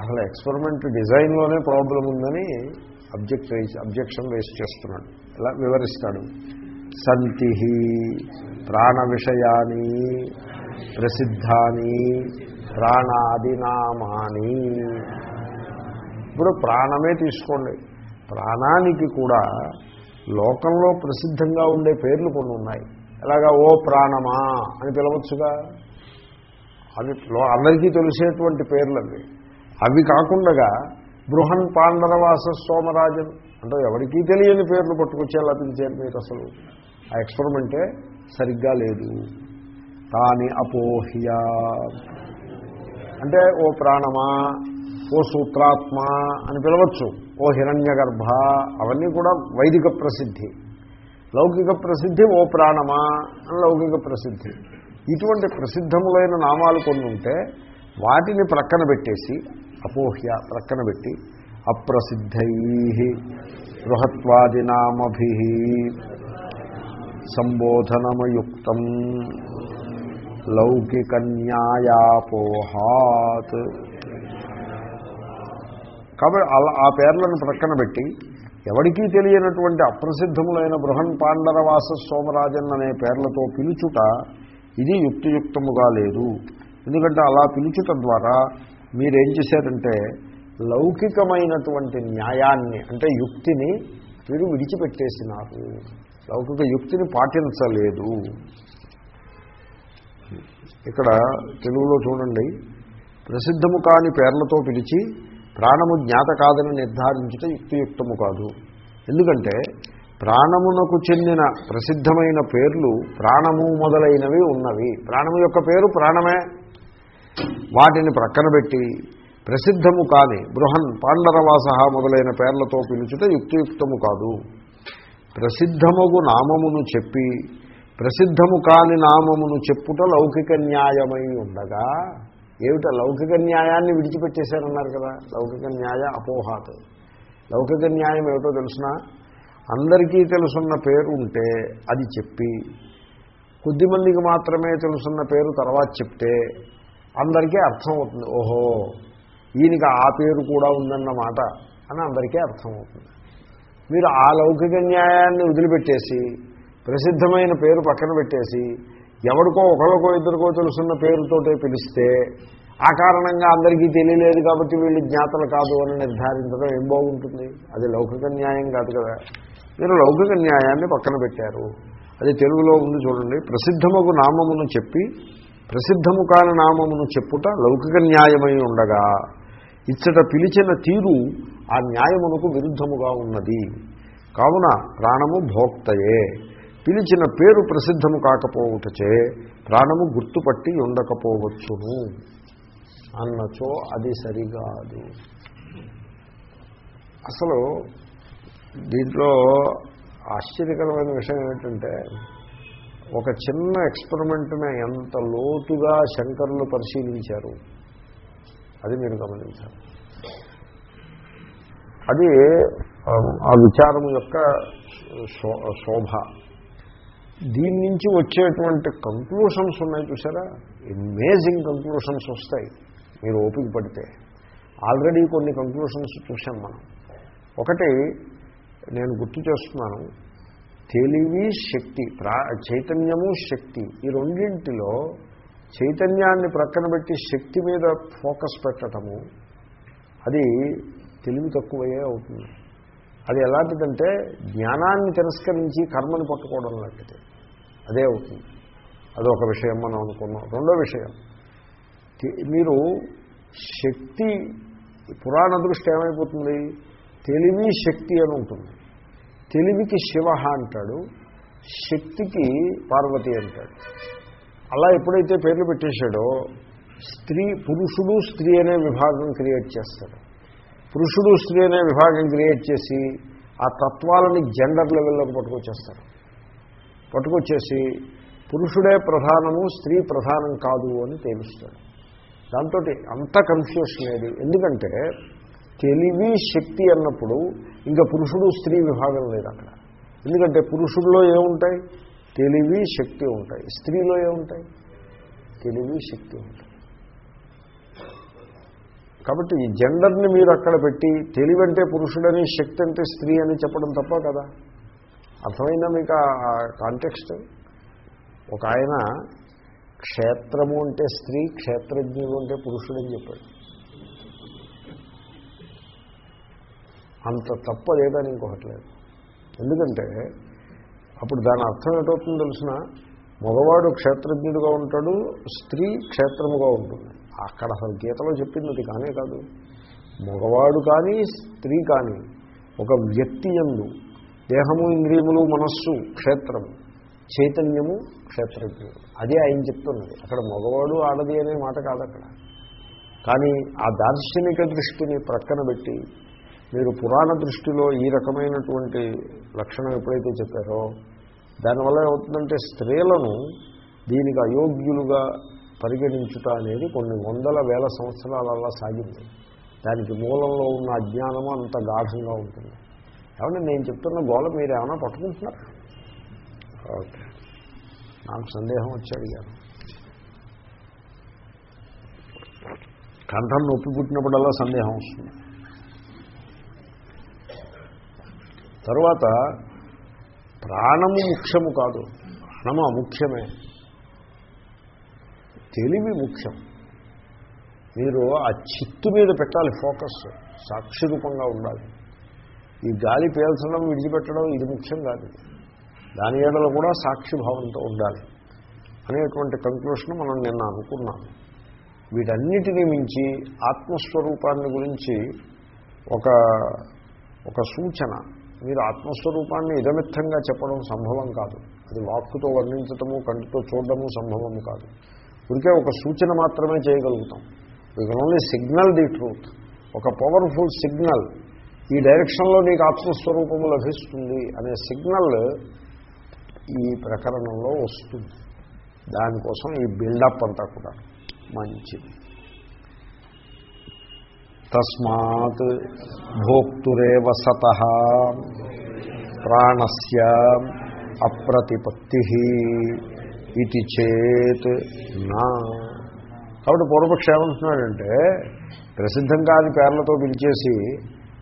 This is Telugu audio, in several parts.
అసలు ఎక్స్పెరిమెంట్ డిజైన్లోనే ప్రాబ్లం ఉందని అబ్జెక్ట్ అబ్జెక్షన్ వేస్ట్ చేస్తున్నాడు. ఇలా వివరిస్తాడు? సంతి ప్రాణ విషయాన్ని ప్రసిద్ధాని ప్రాణాదినామాని ఇప్పుడు ప్రాణమే తీసుకోండి. ప్రాణానికి కూడా లోకంలో ప్రసిద్ధంగా ఉండే పేర్లు కొన్ని ఉన్నాయి. ఎలాగా? ఓ ప్రాణమా అని పిలవచ్చుగా? అవి అందరికీ తెలిసేటువంటి పేర్లు అవి. అవి కాకుండా బృహన్ పాండరవాస సోమరాజన్ అంటే ఎవరికీ తెలియని పేర్లు పట్టుకొచ్చే లభించారు మీరు అసలు. ఆ ఎక్స్పెరిమెంటే సరిగ్గా లేదు. తాని అపోహ్య. అంటే ఓ ప్రాణమా ఓ సూత్రాత్మ అని పిలవచ్చు. ఓ హిరణ్య గర్భ అవన్నీ కూడా వైదిక ప్రసిద్ధి. లౌకిక ప్రసిద్ధి ఓ ప్రాణమా అని లౌకిక ప్రసిద్ధి. ఇటువంటి ప్రసిద్ధములైన నామాలు కొన్ని ఉంటే వాటిని ప్రక్కన పెట్టేసి అపోహ్య ప్రక్కన పెట్టి అప్రసిద్ధై బృహత్వాదినామభి సంబోధనమయుక్తం లౌకికన్యాయాపోహాత్. కాబట్టి అలా ఆ పేర్లను ప్రక్కన పెట్టి ఎవరికీ తెలియనటువంటి అప్రసిద్ధములైన బృహన్ పాండరవాస సోమరాజన్ అనే పేర్లతో పిలుచుట ఇది యుక్తియుక్తముగా లేదు. ఎందుకంటే అలా పిలుచుట ద్వారా మీరేం చేశారంటే లౌకికమైనటువంటి న్యాయాన్ని అంటే యుక్తిని మీరు విడిచిపెట్టేసినారు. లౌకిక యుక్తిని పాటించలేదు. ఇక్కడ తెలుగులో చూడండి. ప్రసిద్ధము కాని పేర్లతో పిలిచి ప్రాణము జ్ఞాత కాదని నిర్ధారించుట యుక్తియుక్తము కాదు. ఎందుకంటే ప్రాణమునకు చెందిన ప్రసిద్ధమైన పేర్లు ప్రాణము మొదలైనవి ఉన్నవి. ప్రాణము యొక్క పేరు ప్రాణమే. వాటిని ప్రక్కన పెట్టి ప్రసిద్ధము కాని బృహన్ పాండరవాస మొదలైన పేర్లతో పిలుచుట యుక్తియుక్తము కాదు. ప్రసిద్ధముగు నామమును చెప్పి ప్రసిద్ధము కాని నామమును చెప్పుట లౌకిక న్యాయమై ఉండగా ఏమిట? లౌకిక న్యాయాన్ని విడిచిపెట్టేశారన్నారు కదా. లౌకిక న్యాయ అపోహాత్. లౌకిక న్యాయం ఏమిటో తెలుసిన? అందరికీ తెలుసున్న పేరు ఉంటే అది చెప్పి కొద్దిమందికి మాత్రమే తెలుసున్న పేరు తర్వాత చెప్తే అందరికీ అర్థమవుతుంది. ఓహో ఈయనకి ఆ పేరు కూడా ఉందన్నమాట అని అందరికీ అర్థమవుతుంది. మీరు ఆ లౌకిక న్యాయాన్ని వదిలిపెట్టేసి ప్రసిద్ధమైన పేరు పక్కన పెట్టేసి ఎవరికో ఒకరికో ఇద్దరికో తెలుసున్న పేరుతోటే పిలిస్తే ఆ కారణంగా అందరికీ తెలియలేదు కాబట్టి వీళ్ళు జ్ఞాతలు కాదు అని నిర్ధారించడం ఏం బాగుంటుంది? అది లౌకిక న్యాయం కాదు కదా. మీరు లౌకిక న్యాయాన్ని పక్కన పెట్టారు. అది తెలుగులో ఉంది చూడండి. ప్రసిద్ధముకు నామమును చెప్పి ప్రసిద్ధము కాని నామమును చెప్పుట లౌకిక న్యాయమై ఉండగా ఇచ్చట పిలిచిన తీరు ఆ న్యాయమునకు విరుద్ధముగా ఉన్నది. కావున ప్రాణము భోక్తయే. పిలిచిన పేరు ప్రసిద్ధము కాకపోవుటచే ప్రాణము గుర్తుపట్టి ఉండకపోవచ్చును. అన్నచో అది సరికాదు అసలు దీంట్లో ఆశ్చర్యకరమైన విషయం ఏంటంటే ఒక చిన్న ఎక్స్పెరిమెంట్ని ఎంత లోతుగా శంకరులు పరిశీలించారు? అది మీరు గమనించాలి. అది ఆ, విచారం యొక్క శోభ. దీని నుంచి వచ్చేటువంటి కంక్లూషన్స్ ఉన్నాయి చూసారా అమేజింగ్ కంక్లూషన్స్ వస్తాయి. మీరు ఓపిక పడితే. ఆల్రెడీ కొన్ని కంక్లూషన్స్ చూసాం మనం. ఒకటి నేను గుర్తు చేస్తున్నాను. తెలివి శక్తి ప్రా చైతన్యము శక్తి ఈ రెండింటిలో చైతన్యాన్ని ప్రక్కన పెట్టి శక్తి మీద ఫోకస్ పెట్టడము అది తెలివి తక్కువయే అవుతుంది. అది ఎలాంటిదంటే జ్ఞానాన్ని తిరస్కరించి కర్మని పట్టుకోవడం లాంటిది. అదే అవుతుంది. అదొక విషయం మనం అనుకున్నాం. రెండో విషయం మీరు శక్తి పురాణ దృష్టి ఏమైపోతుంది? తెలివి శక్తి అని ఉంటుంది. తెలివికి శివ అంటాడు శక్తికి పార్వతి అంటాడు. అలా ఎప్పుడైతే పేర్లు పెట్టేశాడో స్త్రీ పురుషుడు స్త్రీ అనే విభాగం క్రియేట్ చేస్తాడు. పురుషుడు స్త్రీ అనే విభాగం క్రియేట్ చేసి ఆ తత్వాలని జెండర్ లెవెల్లోకి పట్టుకొచ్చేస్తారు పట్టుకొచ్చేసి పురుషుడే ప్రధానము స్త్రీ ప్రధానం కాదు అని తేలుస్తాడు. దాంతో అంత కన్ఫ్యూషన్ లేదు. ఎందుకంటే తెలివి శక్తి అన్నప్పుడు ఇంకా పురుషుడు స్త్రీ విభాగం లేదు అక్కడ. ఎందుకంటే పురుషుల్లో ఏముంటాయి? తెలివి శక్తి ఉంటాయి. స్త్రీలో ఏముంటాయి? తెలివి శక్తి ఉంటాయి. కాబట్టి ఈ జెండర్ని మీరు అక్కడ పెట్టి తెలివంటే పురుషుడని శక్తి అంటే స్త్రీ అని చెప్పడం తప్ప కదా? అర్థమైందా మీకు ఆ కాంటెక్స్ట్? ఒక ఆయన క్షేత్రము అంటే స్త్రీ క్షేత్రజ్ఞుడు అంటే పురుషుడని చెప్పాడు. అంత తప్ప లేదని ఇంకొకటి లేదు. ఎందుకంటే అప్పుడు దాని అర్థం ఏంటవుతుందో తెలిసిన మగవాడు క్షేత్రజ్ఞుడిగా ఉంటాడు స్త్రీ క్షేత్రముగా ఉంటుంది. అక్కడ అసలు గీతలో చెప్పింది అది కానే కాదు. మగవాడు కానీ స్త్రీ కానీ ఒక వ్యక్తి ఎందు దేహము ఇంద్రియములు మనస్సు క్షేత్రము చైతన్యము క్షేత్రజ్ఞుడు. అదే ఆయన చెప్తున్నది. అక్కడ మగవాడు ఆడది అనే మాట కాదు అక్కడ కానీ ఆ దార్శనిక దృష్టిని ప్రక్కన పెట్టి మీరు పురాణ దృష్టిలో ఈ రకమైనటువంటి లక్షణం ఎప్పుడైతే చెప్పారో దానివల్ల ఏమవుతుందంటే స్త్రీలను దీనికి అయోగ్యులుగా పరిగణించుట అనేది కొన్ని వందల వేల సంవత్సరాలల్లా సాగింది. దానికి మూలంలో ఉన్న అజ్ఞానము అంత గాఢంగా ఉంటుంది. ఏమంటే నేను చెప్తున్న గోళ మీరు ఏమైనా పట్టుకుంటున్నారు? ఓకే. నాకు సందేహం వచ్చి అడిగాను కంఠం నొప్పి పుట్టినప్పుడల్లా సందేహం వస్తుంది. తర్వాత ప్రాణము ముఖ్యము కాదు. ప్రాణము అముఖ్యమే. తెలివి ముఖ్యం. మీరు ఆ చిత్తు మీద పెట్టాలి ఫోకస్. సాక్షి రూపంగా ఉండాలి. ఈ గాలి పేల్చడం విడిచిపెట్టడం ఇది ముఖ్యం కాదు. దాని ఏడలో కూడా సాక్షిభావంతో ఉండాలి అనేటువంటి కంక్లూషన్ మనం నిన్న అనుకున్నాం. వీటన్నిటినీ మించి ఆత్మస్వరూపాన్ని గురించి ఒక ఒక సూచన. మీరు ఆత్మస్వరూపాన్ని ఇదమిత్తంగా చెప్పడం సంభవం కాదు. అది వాక్కుతో వర్ణించటము కంటితో చూడడము సంభవం కాదు. ఇదికే ఒక సూచన మాత్రమే చేయగలుగుతాం. We can only signal the truth ఒక పవర్ఫుల్ సిగ్నల్ ఈ డైరెక్షన్లో నీకు ఆత్మస్వరూపము లభిస్తుంది అనే సిగ్నల్ ఈ ప్రకరణంలో వస్తుంది. దానికోసం ఈ బిల్డప్ అంతా కూడా మంచిది. తస్మాత్ భోక్తురేవ సత. ప్రాణస్య అప్రతిపత్తి ఇది చేత్ నా. కాబట్టి పూర్వపక్ష ఏమంటున్నాడంటే ప్రసిద్ధం కాని పేర్లతో పిలిచేసి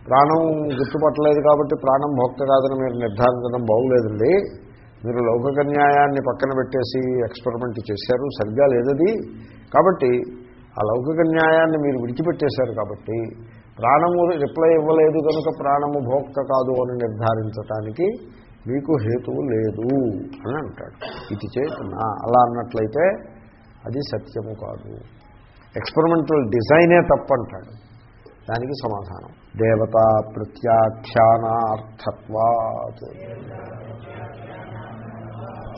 ప్రాణం గుర్తుపట్టలేదు కాబట్టి ప్రాణం భోక్త కాదని మీరు నిర్ధారించడం బాగులేదండి. మీరు లౌకిక న్యాయాన్ని పక్కన పెట్టేసి ఎక్స్పెరిమెంట్ చేశారు సరిగ్గా లేదది. కాబట్టి ఆ లౌకిక న్యాయాన్ని మీరు విడిచిపెట్టేశారు కాబట్టి ప్రాణము రిప్లై ఇవ్వలేదు కనుక ప్రాణము భోక్త కాదు అని నిర్ధారించటానికి మీకు హేతువు లేదు అని అంటాడు. ఇది చేతున్నా అలా అన్నట్లయితే అది సత్యము కాదు. ఎక్స్పెరిమెంటల్ డిజైనే తప్పంటాడు. దానికి సమాధానం. దేవతా ప్రత్యాఖ్యానార్థత్వాత్.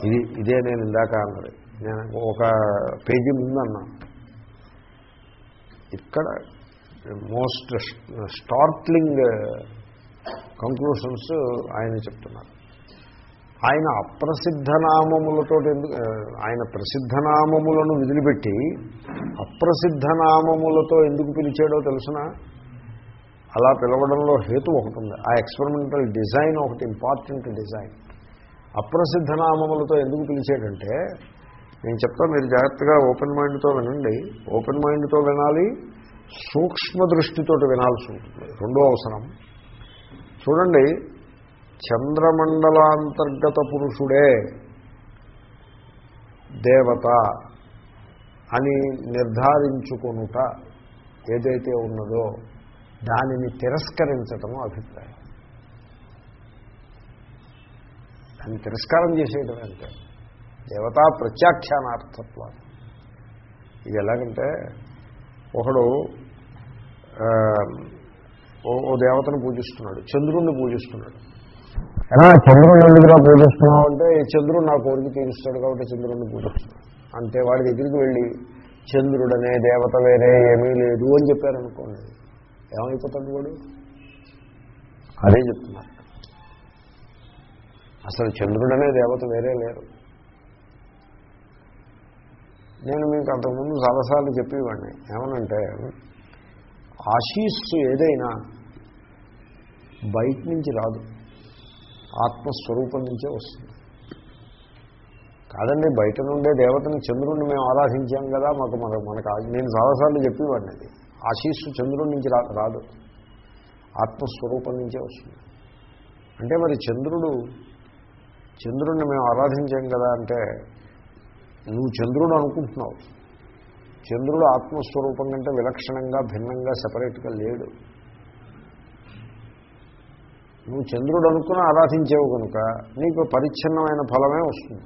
ఇది ఇదే నేను ఇందాక అన్నది. నేను ఒక పేజీ ముందు ఇక్కడ మోస్ట్ స్టార్ట్లింగ్ కంక్లూషన్స్ ఆయన చెప్తున్నారు. ఆయన అప్రసిద్ధ నామములతో ఎందుకు ఆయన ప్రసిద్ధ నామములను వదిలిపెట్టి అప్రసిద్ధ నామములతో ఎందుకు పిలిచాడో తెలుసిన? అలా పిలవడంలో హేతు ఒకటి ఉంది ఆ ఎక్స్పెరిమెంటల్ డిజైన్ ఒకటి ఇంపార్టెంట్ డిజైన్ అప్రసిద్ధ నామములతో ఎందుకు పిలిచాడంటే నేను చెప్తా మీరు జాగ్రత్తగా ఓపెన్ మైండ్తో వినండి. ఓపెన్ మైండ్తో వినాలి సూక్ష్మ దృష్టితో వినాల్సి ఉంటుంది. రెండో అవసరం. చూడండి చంద్రమండలాంతర్గత పురుషుడే దేవత అని నిర్ధారించుకొనుట ఏదైతే ఉన్నదో దానిని తిరస్కరించటము అభిప్రాయం. దాన్ని తిరస్కారం చేసేయడం అంటే దేవతా ప్రత్యాఖ్యానార్థత్వాన్ని ఇది ఎలాగంటే ఒకడు ఓ దేవతను పూజిస్తున్నాడు చంద్రుణ్ణి పూజిస్తున్నాడు. చంద్రుని ఎందుకుగా పూజిస్తున్నావు? అంటే చంద్రుడు నా కోరిక తీరుస్తాడు కాబట్టి చంద్రుడిని పూజిస్తున్నాడు. అంటే వాడి దగ్గరికి వెళ్ళి చంద్రుడనే దేవత వేరే ఏమీ లేదు అని చెప్పారనుకోండి ఏమైపోతాడు వాడు? అదే చెప్తున్నారు. అసలు చంద్రుడనే దేవత వేరే లేరు. నేను మీకు అంతకుముందు చాలాసార్లు చెప్పేవాడిని. ఏమనంటే ఆశీస్సు ఏదైనా బయట నుంచి రాదు. ఆత్మస్వరూపం నుంచే వస్తుంది. కాదండి బయట నుండే దేవతని చంద్రుడిని మేము ఆరాధించాం కదా మాకు మన మనకు నేను చాలాసార్లు చెప్పేవాడిని అది. ఆశీస్సు చంద్రుడి నుంచి రా రాదు. ఆత్మస్వరూపం నుంచే వస్తుంది. అంటే మరి చంద్రుడు చంద్రుడిని మేము ఆరాధించాం కదా అంటే నువ్వు చంద్రుడు అనుకుంటున్నావు. చంద్రుడు ఆత్మస్వరూపం కంటే విలక్షణంగా భిన్నంగా సపరేట్గా లేడు. నువ్వు చంద్రుడు అనుకుని ఆరాధించేవు కనుక నీకు పరిచ్ఛిన్నమైన ఫలమే వస్తుంది.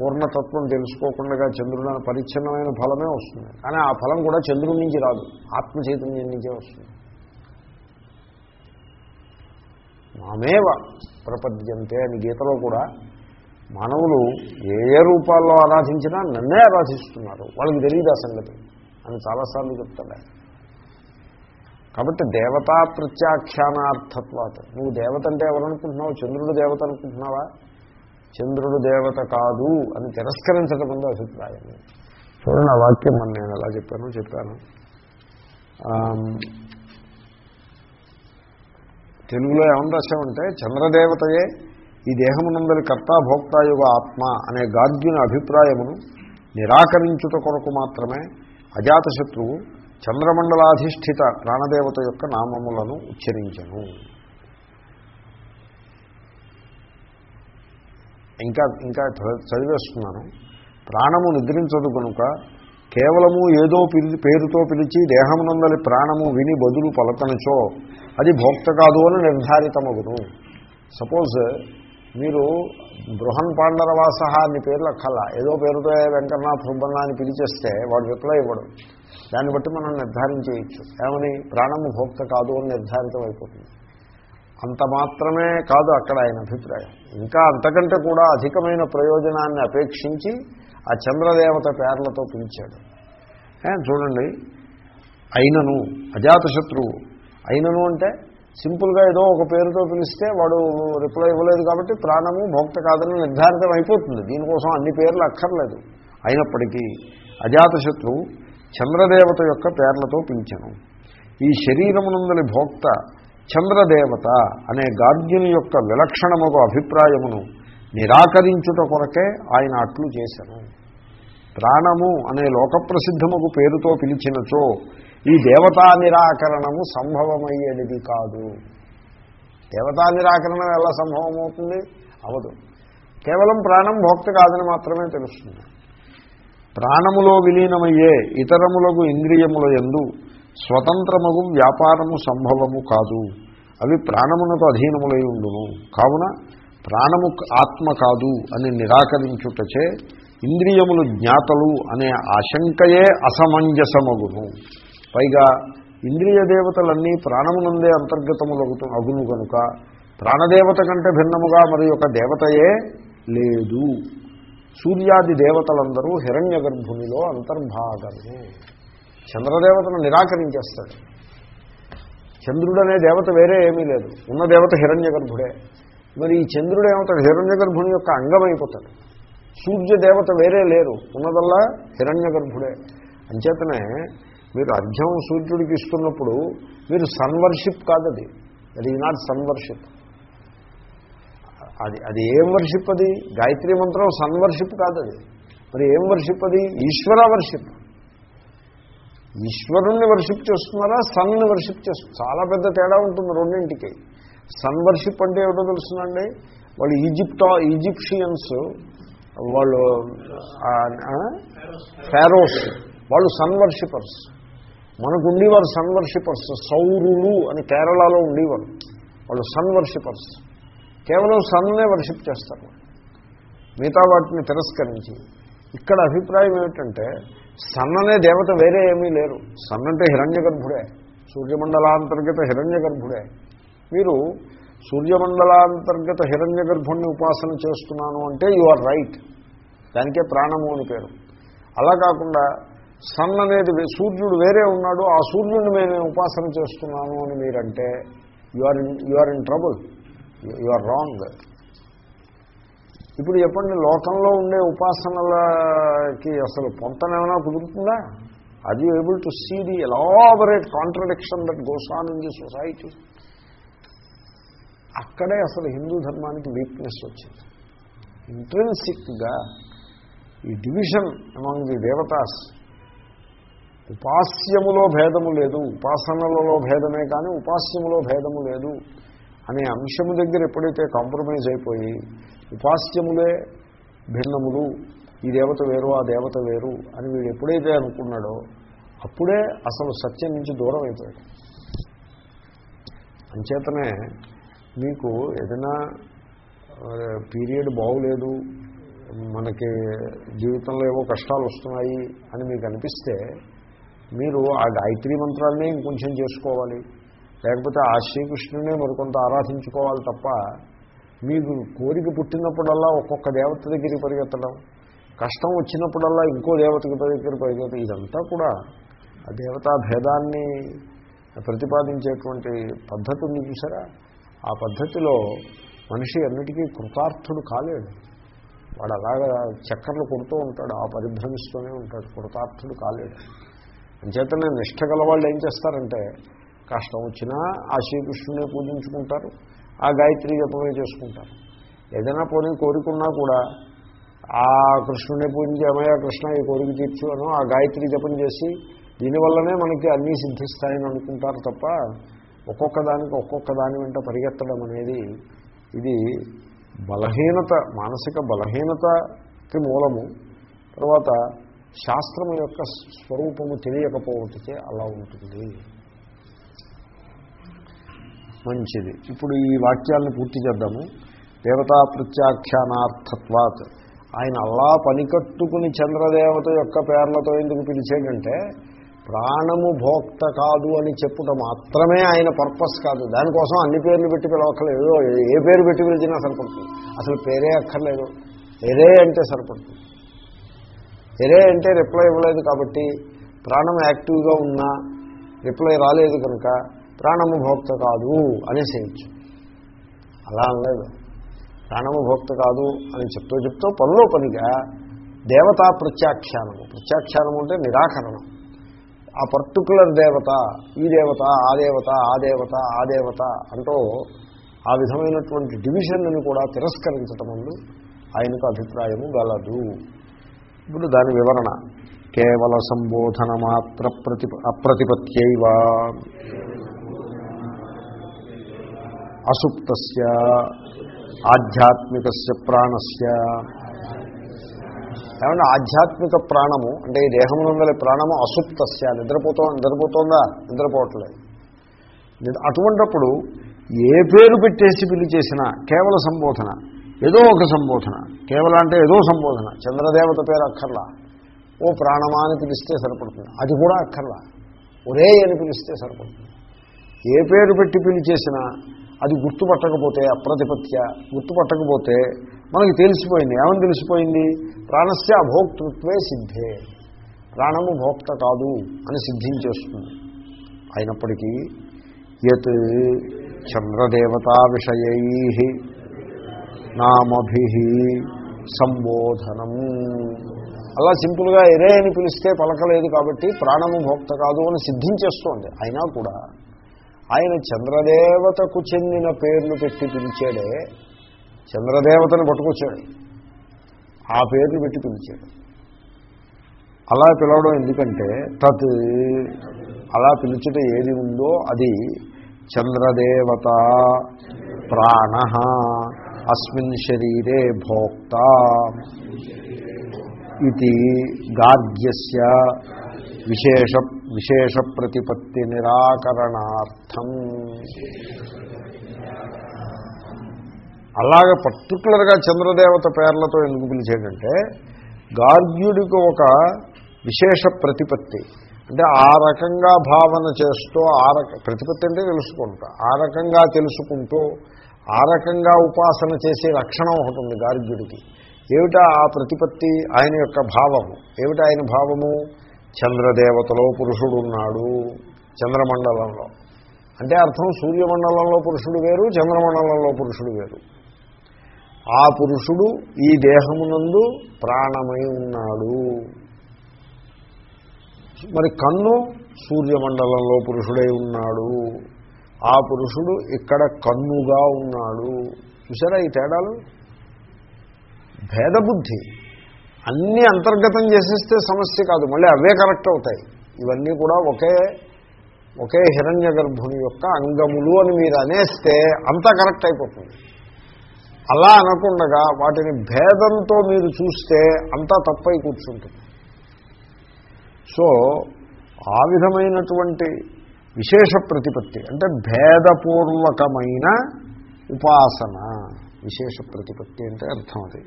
పూర్ణతత్వం తెలుసుకోకుండా చంద్రుడు పరిచ్ఛిన్నమైన ఫలమే వస్తుంది. కానీ ఆ ఫలం కూడా చంద్రుడి నుంచి రాదు ఆత్మ చైతన్యం నుంచే వస్తుంది. మామేవ ప్రపద్యంతే అని గీతలో కూడా మానవులు ఏ ఏ రూపాల్లో ఆరాధించినా నన్నే ఆరాధిస్తున్నారు. వాళ్ళకి తెలియదు ఆ సంగతి. అని చాలాసార్లు చెప్తాడు కాబట్టి దేవతా ప్రత్యాఖ్యానార్థత్వాత. నువ్వు దేవత అంటే ఎవరనుకుంటున్నావు? చంద్రుడు దేవత అనుకుంటున్నావా? చంద్రుడు దేవత కాదు అని తిరస్కరించడం ముందు అభిప్రాయం. చూడండి ఆ వాక్యం మన నేను ఎలా చెప్పాను చెప్పాను. తెలుగులో ఏమని రాశామంటే చంద్రదేవతయే ఈ దేహమునందరి కర్తాభోక్తాయుగ ఆత్మ అనే గార్గ్యుని అభిప్రాయమును నిరాకరించుట కొరకు మాత్రమే అజాతశత్రువు చంద్రమండలాధిష్ఠిత ప్రాణదేవత యొక్క నామములను ఉచ్చరించను. ఇంకా ఇంకా చదివేస్తున్నాను. ప్రాణము నిద్రించదు కనుక కేవలము ఏదో పిలి పేరుతో పిలిచి దేహమునందలి ప్రాణము విని బదులు పలకనచో అది భోక్త కాదు అని నిర్ధారితమగును. సపోజ్ మీరు బృహన్ పాండరవాస అని పేర్లు అక్కల ఏదో పేరుతో వెంకటనాథ్ సుబ్బన్న అని పిలిచేస్తే వాడు రిప్లై ఇవ్వడు. దాన్ని బట్టి మనం నిర్ధారించేయచ్చు. ఏమని? ప్రాణము భోక్త కాదు అని నిర్ధారితం అయిపోతుంది. అంత మాత్రమే కాదు అక్కడ ఆయన అభిప్రాయం. ఇంకా అంతకంటే కూడా అధికమైన ప్రయోజనాన్ని అపేక్షించి ఆ చంద్రదేవత పేర్లతో పిలిచాడు. చూడండి. అయినను అజాతశత్రువు. అయినను అంటే సింపుల్గా ఏదో ఒక పేరుతో పిలిస్తే వాడు రిప్లై ఇవ్వలేదు కాబట్టి ప్రాణము భోక్త కాదని నిర్ధారితం అయిపోతుంది. దీనికోసం అన్ని పేర్లు అక్కర్లేదు. అయినప్పటికీ అజాతశత్రువు చంద్రదేవత యొక్క పేర్లతో పిలిచను ఈ శరీరమునందలి భోక్త చంద్రదేవత అనే గార్గ్యుని యొక్క విలక్షణముకు అభిప్రాయమును నిరాకరించుట కొరకే ఆయన అట్లు చేశాను. ప్రాణము అనే లోకప్రసిద్ధముకు పేరుతో పిలిచినచో ఈ దేవతా నిరాకరణము సంభవమయ్యేది కాదు. దేవతా నిరాకరణం ఎలా సంభవం అవుతుంది అవదు. కేవలం ప్రాణం భోక్త కాదని మాత్రమే తెలుస్తుంది. ప్రాణములో విలీనమయ్యే ఇతరములకు ఇంద్రియముల ఎందు స్వతంత్రముగు వ్యాపారము సంభవము కాదు. అవి ప్రాణమునకు అధీనములై ఉండును. కావున ప్రాణము ఆత్మ కాదు అని నిరాకరించుటచే ఇంద్రియములు జ్ఞాతలు అనే ఆశంకయే అసమంజసమగును. పైగా ఇంద్రియ దేవతలన్నీ ప్రాణమునందే అంతర్గతములగుతూ అగును కనుక ప్రాణదేవత కంటే భిన్నముగా మరి ఒక దేవతయే లేదు. సూర్యాది దేవతలందరూ హిరణ్య గర్భునిలో అంతర్భాగమే. చంద్రదేవతను నిరాకరించేస్తాడు. చంద్రుడనే దేవత వేరే ఏమీ లేదు. ఉన్న దేవత హిరణ్య గర్భుడే. మరి ఈ చంద్రుడు ఏమవుతాడు? హిరణ్య గర్భుని యొక్క అంగమైపోతాడు. సూర్యదేవత వేరే లేరు. ఉన్నదల్లా హిరణ్య గర్భుడే. అంచేతనే మీరు అర్ఘ్యం సూర్యుడికి ఇస్తున్నప్పుడు మీరు సన్వర్షిప్ కాదు అది అది ఈ నాట్ సన్వర్షిప్. అది అది ఏం వర్షిప్ అది? గాయత్రి మంత్రం సన్వర్షిప్ కాదు అది మరి ఏం వర్షిప్ అది? ఈశ్వర వర్షిప్. ఈశ్వరుణ్ణి వర్షిప్ చేస్తున్నారా? సన్ని వర్షిప్ చేస్తున్నారు చాలా పెద్ద తేడా ఉంటుంది రెండింటికి. సన్ వర్షిప్ అంటే ఏమిటో తెలుస్తుందండి వాళ్ళు ఈజిప్టో ఈజిప్షియన్స్ వాళ్ళు ఫారోస్. వాళ్ళు సన్ వర్షిపర్స్ మనకు ఉండేవారు సన్ వర్షిపర్స్ సౌరులు అని కేరళలో ఉండేవారు. వాళ్ళు సన్ వర్షిపర్స్ కేవలం సన్నే వర్షిప్ చేస్తారు. మిగతా వాటిని తిరస్కరించి. ఇక్కడ అభిప్రాయం ఏమిటంటే సన్ అనే దేవత వేరే ఏమీ లేరు. సన్ అంటే హిరణ్య గర్భుడే సూర్యమండలాంతర్గత హిరణ్య గర్భుడే మీరు సూర్యమండలాంతర్గత హిరణ్య గర్భుణ్ణి ఉపాసన చేస్తున్నాను అంటే యు ఆర్ రైట్ దానికే ప్రాణము అని పేరు. అలా కాకుండా సన్ అనేది సూర్యుడు వేరే ఉన్నాడు ఆ సూర్యుడిని నేను ఉపాసన చేస్తున్నాను అని మీరంటే you are in you are in trouble you are wrong ఇప్పుడు చెప్పండి లోకంలో ఉండే ఉపాసనలకి అసలు పొంతనేమైనా కుదురుతుందా? అది able to see the elaborate contradiction that goes on in the society అక్కడే అసలు హిందూ ధర్మానికి వీక్నెస్ వచ్చింది. ఇంట్రెన్సిక్గా ఈ డివిజన్ అమాంగ్ ది దేవతాస్ ఉపాస్యములో భేదము లేదు. ఉపాసనలలో భేదమే కానీ ఉపాస్యములో భేదము లేదు. అనే అంశము దగ్గర ఎప్పుడైతే కాంప్రమైజ్ అయిపోయి ఉపాస్యములే భిన్నములు ఈ దేవత వేరు ఆ దేవత వేరు అని వీడు ఎప్పుడైతే అనుకున్నాడో అప్పుడే అసలు సత్యం నుంచి దూరం అయిపోయాడు. అంచేతనే మీకు ఏదైనా పీరియడ్ బాగులేదు మనకి జీవితంలో ఏవో కష్టాలు వస్తున్నాయి అని మీకు అనిపిస్తే మీరు ఆ గాయత్రి మంత్రాలనే ఇంకొంచెం చేసుకోవాలి. లేకపోతే ఆ శ్రీకృష్ణునే మరికొంత ఆరాధించుకోవాలి తప్ప మీకు కోరిక పుట్టినప్పుడల్లా ఒక్కొక్క దేవత దగ్గరికి పరిగెత్తడం కష్టం వచ్చినప్పుడల్లా ఇంకో దేవతకి దగ్గర పరిగెత్తడం ఇదంతా కూడా ఆ దేవతా భేదాన్ని ప్రతిపాదించేటువంటి పద్ధతి ఉంది చూసారా? ఆ పద్ధతిలో మనిషి అన్నిటికీ కృతార్థుడు కాలేడు. వాడు అలాగా చక్కర్లు కొడుతూ ఉంటాడు ఆ పరిభ్రమిస్తూనే ఉంటాడు కృతార్థుడు కాలేడు. అంచేతనే నిష్ట గల వాళ్ళు ఏం చేస్తారంటే కష్టం వచ్చినా ఆ శ్రీకృష్ణునే పూజించుకుంటారు ఆ గాయత్రి జపమే చేసుకుంటారు. ఏదైనా పోనీ కోరికున్నా కూడా ఆ కృష్ణునే పూజించి అమయ కృష్ణ ఈ కోరిక తీర్చు అనో ఆ గాయత్రి జపం చేసి దీనివల్లనే మనకి అన్నీ సిద్ధిస్తాయని అనుకుంటారు తప్ప ఒక్కొక్క దానికి ఒక్కొక్క దాని వెంట పరిగెత్తడం అనేది ఇది బలహీనత మానసిక బలహీనతకి మూలము. తర్వాత శాస్త్రము యొక్క స్వరూపము తెలియకపోవటకే అలా ఉంటుంది. మంచిది. ఇప్పుడు ఈ వాక్యాలను పూర్తి చేద్దాము. దేవతా ప్రత్యాఖ్యానార్థత్వాత్. ఆయన అలా పనికట్టుకుని చంద్రదేవత యొక్క పేర్లతో ఎందుకు పిలిచాడంటే ప్రాణము భోక్త కాదు అని చెప్పుట మాత్రమే ఆయన పర్పస్ కాదు. దానికోసం అన్ని పేర్లు పెట్టి పిలవక్కర్లేదు. ఏ పేరు పెట్టి పిలిచినా సరిపడుతుంది. అసలు పేరే అక్కర్లేదు. పేరే అంటే సరిపడుతుంది. ఎరే అంటే రిప్లై ఇవ్వలేదు కాబట్టి ప్రాణం యాక్టివ్గా ఉన్నా రిప్లై రాలేదు కనుక ప్రాణము భోక్త కాదు అనేసేయచ్చు అలా అనలేదు. ప్రాణము భోక్త కాదు అని చెప్తూ చెప్తూ పనిలో పనిగా దేవతా ప్రత్యాఖ్యానము. ప్రత్యాఖ్యానము అంటే నిరాకరణం. ఆ పర్టికులర్ దేవత ఈ దేవత ఆ దేవత ఆ దేవత ఆ దేవత అంటూ ఆ విధమైనటువంటి డివిజన్ను కూడా తిరస్కరించటం ముందు ఆయనకు అభిప్రాయము గలదు. ఇప్పుడు దాని వివరణ. కేవల సంబోధన మాత్ర ప్రతి అప్రతిపత్యైవ. అసుప్త ఆధ్యాత్మిక ప్రాణస్య. ఏమంటే ఆధ్యాత్మిక ప్రాణము అంటే ఈ దేహంలో ఉండే ప్రాణము అసుప్తస్య నిద్రపోతో నిద్రపోతుందా? నిద్రపోవట్లేదు అటువంటిప్పుడు ఏ పేరు పెట్టేసి పిలిచేసినా కేవల సంబోధన. ఏదో ఒక సంబోధన. కేవలం అంటే ఏదో సంబోధన. చంద్రదేవత పేరు అక్కర్లా. ఓ ప్రాణమా అని పిలిస్తే సరిపడుతుంది. అది కూడా అక్కర్లా. ఒరే అని పిలిస్తే సరిపడుతుంది. ఏ పేరు పెట్టి పిలిచేసినా అది గుర్తుపట్టకపోతే అప్రతిపత్య గుర్తుపట్టకపోతే మనకి తెలిసిపోయింది. ఏమని తెలిసిపోయింది? ప్రాణస్య అభోక్తృత్వే సిద్ధే. ప్రాణము భోక్త కాదు అని సిద్ధించేస్తుంది. అయినప్పటికీ యత్ చంద్రదేవతా విషయై నామభి సంబోధనం. అలా సింపుల్గా ఎరే అని పిలిస్తే పలకలేదు కాబట్టి ప్రాణము భోక్త కాదు అని సిద్ధించేస్తోంది. అయినా కూడా ఆయన చంద్రదేవతకు చెందిన పేర్లు పెట్టి పిలిచాడే చంద్రదేవతను పట్టుకొచ్చాడు. ఆ పేర్లు పెట్టి పిలిచాడు. అలా పిలవడం ఎందుకంటే తత్ అలా పిలిచిట ఏది ఉందో అది చంద్రదేవత ప్రాణ. అస్మిన్ శరీరే భోక్త ఇది గార్గ్యస్య విశేష విశేష ప్రతిపత్తి నిరాకరణార్థం అలాగ పర్టికులర్గా చంద్రదేవత పేర్లతో ఎందుకు పిలిచాడంటే గార్గ్యుడికి ఒక విశేష ప్రతిపత్తి. అంటే ఆ రకంగా భావన చేస్తూ ఆ రక ప్రతిపత్తి అంటే తెలుసుకుంటా. ఆ రకంగా తెలుసుకుంటూ ఆ రకంగా ఉపాసన చేసే లక్షణం ఒకటి ఉంది గార్గ్యుడికి. ఏమిటా ఆ ప్రతిపత్తి? ఆయన యొక్క భావము. ఏమిటా ఆయన భావము? చంద్రదేవతలో పురుషుడు ఉన్నాడు చంద్రమండలంలో. అంటే అర్థం సూర్యమండలంలో పురుషుడు వేరు చంద్రమండలంలో పురుషుడు వేరు. ఆ పురుషుడు ఈ దేహమునందు ప్రాణమై ఉన్నాడు. మరి కన్ను సూర్యమండలంలో పురుషుడై ఉన్నాడు. ఆ పురుషుడు ఇక్కడ కన్నుగా ఉన్నాడు. చూసారా ఈ తేడాలు? భేదబుద్ధి. అన్నీ అంతర్గతం చేసేస్తే సమస్య కాదు మళ్ళీ అవే కరెక్ట్ అవుతాయి. ఇవన్నీ కూడా ఒకే ఒకే హిరణ్య గర్భుని యొక్క అంగములు అని మీరు అనేస్తే అంతా కరెక్ట్ అయిపోతుంది. అలా అనకుండగా వాటిని భేదంతో మీరు చూస్తే అంతా తప్పై కూర్చుంటుంది. సో ఆ విధమైనటువంటి విశేష ప్రతిపత్తి అంటే భేదపూర్వకమైన ఉపాసన విశేష ప్రతిపత్తి అంటే అర్థం అది.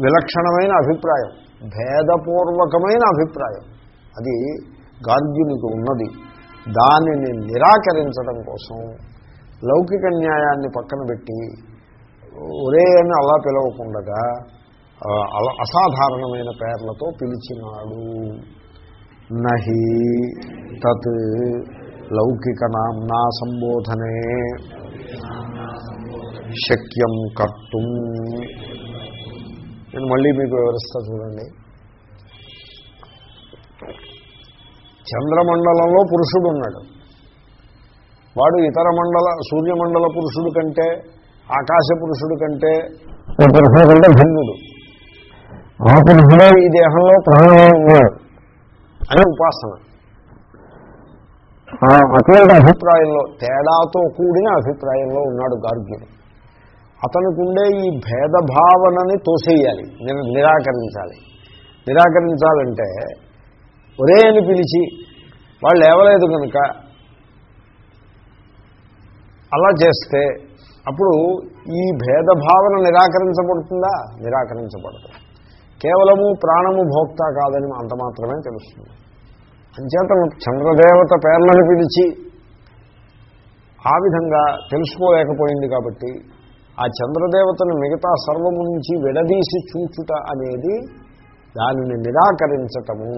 విలక్షణమైన అభిప్రాయం భేదపూర్వకమైన అభిప్రాయం. అది గార్గ్యునికి ఉన్నది. దానిని నిరాకరించడం కోసం లౌకిక న్యాయాన్ని పక్కన పెట్టి ఒరే అని అలా పిలవకుండగా అల- అసాధారణమైన పేర్లతో పిలిచినాడు. నహి తత్ లౌకిక నామ్నా సంబోధనే శక్యం కర్తుం. నేను మళ్ళీ మీకు వివరిస్తా చూడండి. చంద్రమండలంలో పురుషుడు ఉన్నాడు వాడు ఇతర మండల సూర్యమండల పురుషుడు కంటే ఆకాశ పురుషుడు కంటే పురుషుడు కంటే భిన్నుడు. ఆ పురుషుడే ఈ దేహంలో ప్రాణమే ఉన్నాడు. అనే ఉపాసన. అటువంటి అభిప్రాయంలో తేడాతో కూడిన అభిప్రాయంలో ఉన్నాడు గార్గ్యుడు. అతనికి ఉండే ఈ భేదభావనని తోసేయాలి నిర- నిరాకరించాలి. నిరాకరించాలంటే ఒరే అని పిలిచి వాళ్ళు లేవలేదు కనుక అలా చేస్తే అప్పుడు ఈ భేదభావన నిరాకరించబడుతుందా? నిరాకరించబడదు. కేవలము ప్రాణము భోక్త కాదని అంత మాత్రమే తెలుస్తుంది. అంచేత చంద్రదేవత పేర్లను పిలిచి ఆ విధంగా తెలుసుకోలేకపోయింది కాబట్టి ఆ చంద్రదేవతను మిగతా సర్వము నుంచి విడదీసి చూచుట అనేది దానిని నిరాకరించటము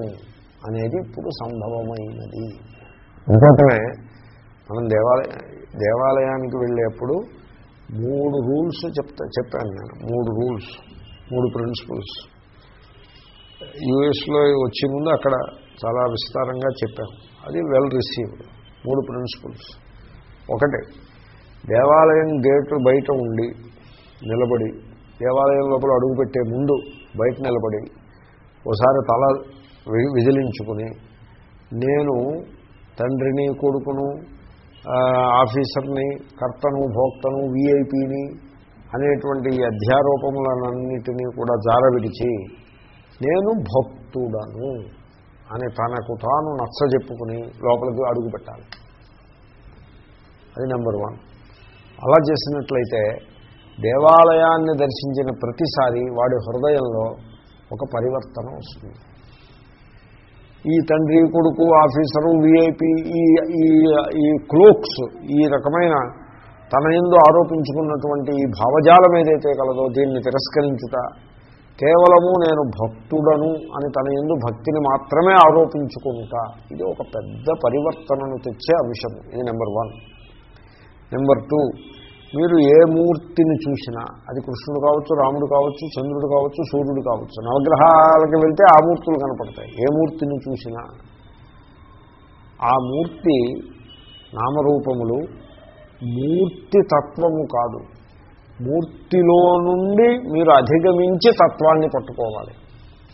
అనేది ఇప్పుడు సంభవమైనది. అంచేతనే మనం దేవాలయ దేవాలయానికి వెళ్ళేప్పుడు మూడు రూల్స్ చెప్తా చెప్పాను నేను. మూడు రూల్స్ మూడు ప్రిన్సిపల్స్. యుఎస్లో వచ్చే ముందు అక్కడ చాలా విస్తారంగా చెప్పాను అది వెల్ రిసీవ్డ్ మూడు ప్రిన్సిపల్స్ ఒకటి దేవాలయం గేటు బయట ఉండి నిలబడి దేవాలయం లోపల అడుగుపెట్టే ముందు బయట నిలబడి ఒకసారి తల వి- విదిలించుకుని నేను తండ్రిని కొడుకును ఆఫీసర్ని కర్తను భోక్తను వీఐపీని అనేటువంటి ఈ అధ్యారోపములన్నిటినీ కూడా జారవిడిచి నేను భక్తుడను అని తనకు తాను నచ్చజెప్పుకుని లోపలికి అడుగు పెట్టాలి. అది నెంబర్ వన్. అలా చేసినట్లయితే దేవాలయాన్ని దర్శించిన ప్రతిసారి వాడి హృదయంలో ఒక పరివర్తన వస్తుంది. ఈ తండ్రి కొడుకు ఆఫీసరు విఐపి ఈ ఈ ఈ క్లోక్స్ ఈ రకమైన తన ఎందు ఆరోపించుకున్నటువంటి ఈ భావజాలం ఏదైతే కలదో దీన్ని తిరస్కరించుట కేవలము నేను భక్తుడను అని తన ఎందు భక్తిని మాత్రమే ఆరోపించుకుంటా. ఇది ఒక పెద్ద పరివర్తనను తెచ్చే అంశము ఇది నెంబర్ వన్. నెంబర్ టూ మీరు ఏ మూర్తిని చూసినా అది కృష్ణుడు కావచ్చు రాముడు కావచ్చు చంద్రుడు కావచ్చు సూర్యుడు కావచ్చు నవగ్రహాలకు వెళ్తే ఆ మూర్తులు కనపడతాయి. ఏ మూర్తిని చూసినా? ఆ మూర్తి నామరూపములు మూర్తి తత్వము కాదు. మూర్తిలో నుండి మీరు అధిగమించి తత్వాన్ని పట్టుకోవాలి.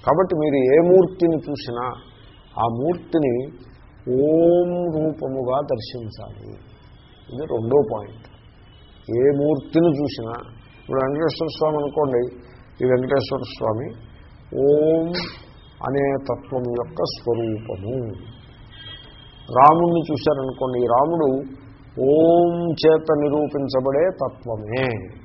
కాబట్టి మీరు ఏ మూర్తిని చూసినా ఆ మూర్తిని ఓం రూపముగా దర్శించాలి. ఇది రెండో పాయింట్. ఏ మూర్తిని చూసినా ఇప్పుడు వెంకటేశ్వర స్వామి అనుకోండి ఈ వెంకటేశ్వర స్వామి ఓం అనే తత్వం యొక్క స్వరూపము. రాముణ్ణి చూశారనుకోండి ఈ రాముడు ఓం చేత నిరూపించబడే తత్వమే.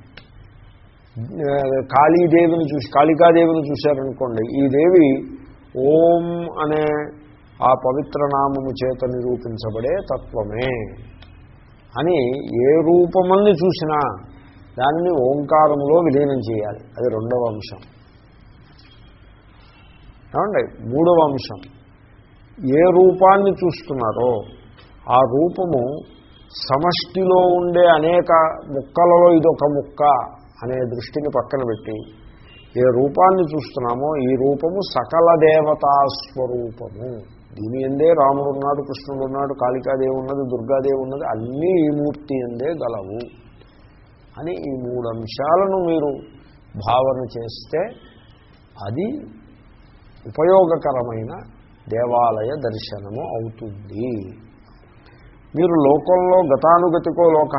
కాళీదేవిని చూసి కాళికాదేవిని చూశారనుకోండి ఈ దేవి ఓం అనే ఆ పవిత్ర నామము చేత నిరూపించబడే తత్వమే అని ఏ రూపమని చూసినా దానిని ఓంకారంలో విలీనం చేయాలి. అది రెండవ అంశం. ఏమండి? మూడవ అంశం. ఏ రూపాన్ని చూస్తున్నారో ఆ రూపము సమష్టిలో ఉండే అనేక ముక్కలలో ఇదొక ముక్క. అనే దృష్టిని పక్కన పెట్టి ఏ రూపాన్ని చూస్తున్నామో ఈ రూపము సకల దేవతా స్వరూపము. దీని ఎందే రాముడు ఉన్నాడు కృష్ణుడు ఉన్నాడు కాళికాదేవి ఉన్నది దుర్గాదేవి ఉన్నది అన్నీ ఈ మూర్తి ఎందే గలవు. అని ఈ మూడు అంశాలను మీరు భావన చేస్తే అది ఉపయోగకరమైన దేవాలయ దర్శనము అవుతుంది. మీరు లోకంలో గతానుగతికో లోక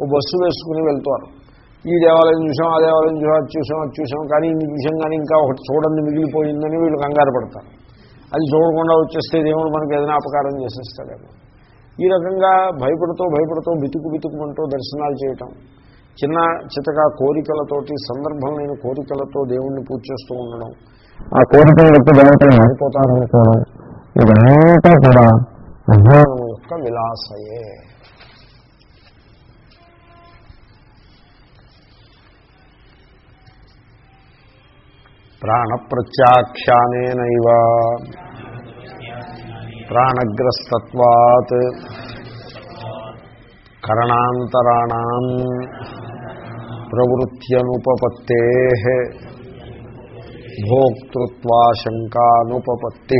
ఓ బస్సు వేసుకుని వెళ్తారు. ఈ దేవాలయం చూసాం ఆ దేవాలయం చూసాం అది చూసాం అది చూసాం కానీ ఇన్ని చూసాం కానీ ఇంకా ఒకటి చూడండి మిగిలిపోయిందని వీళ్ళు కంగారు పడతారు. అది చూడకుండా వచ్చేస్తే దేవుడు మనకి ఏదైనా అపకారం చేసేస్తాడేమో. ఈ రకంగా భయపడుతూ భయపడుతూ బితుకు బితుకుమంటూ దర్శనాలు చేయటం చిన్న చితగా కోరికలతోటి సందర్భం లేని కోరికలతో దేవుణ్ణి పూజ చేస్తూ ఉండడం ఆ కోరికలు యొక్క దేవతలు మారిపోతారనుకోవడం ఇదంతా కూడా అజ్ఞానం యొక్క విలాసయే. ప్రాణప్రత్యాఖ్యానేనైవ. ప్రాణగ్రస్తత్వాత్ కరణాంతరాణం ప్రవృత్యనుపపత్తే. భోక్తృత్వాశంకానుపపత్తి.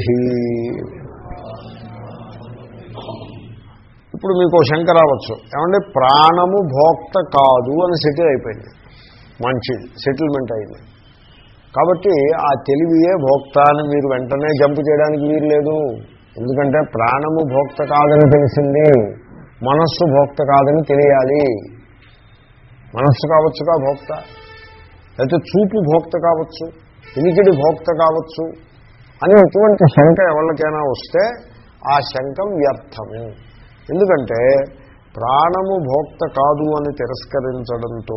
ఇప్పుడు మీకు శంక రావచ్చు. ఏమంటే ప్రాణము భోక్త కాదు అని సెటిల్ అయిపోయింది. మంచిది. సెటిల్మెంట్ అయింది. కాబట్టి ఆ తెలివియే భోక్త అని మీరు వెంటనే జంప్ చేయడానికి వీలు లేదు ఎందుకంటే ప్రాణము భోక్త కాదని తెలిసింది మనస్సు భోక్త కాదని తెలియాలి. మనస్సు కావచ్చుగా భోక్త. అయితే చూపు భోక్త కావచ్చు పిలికిడి భోక్త కావచ్చు అని ఎటువంటి శంక ఎవరికైనా వస్తే ఆ శంకం వ్యర్థము. ఎందుకంటే ప్రాణము భోక్త కాదు అని తిరస్కరించడంతో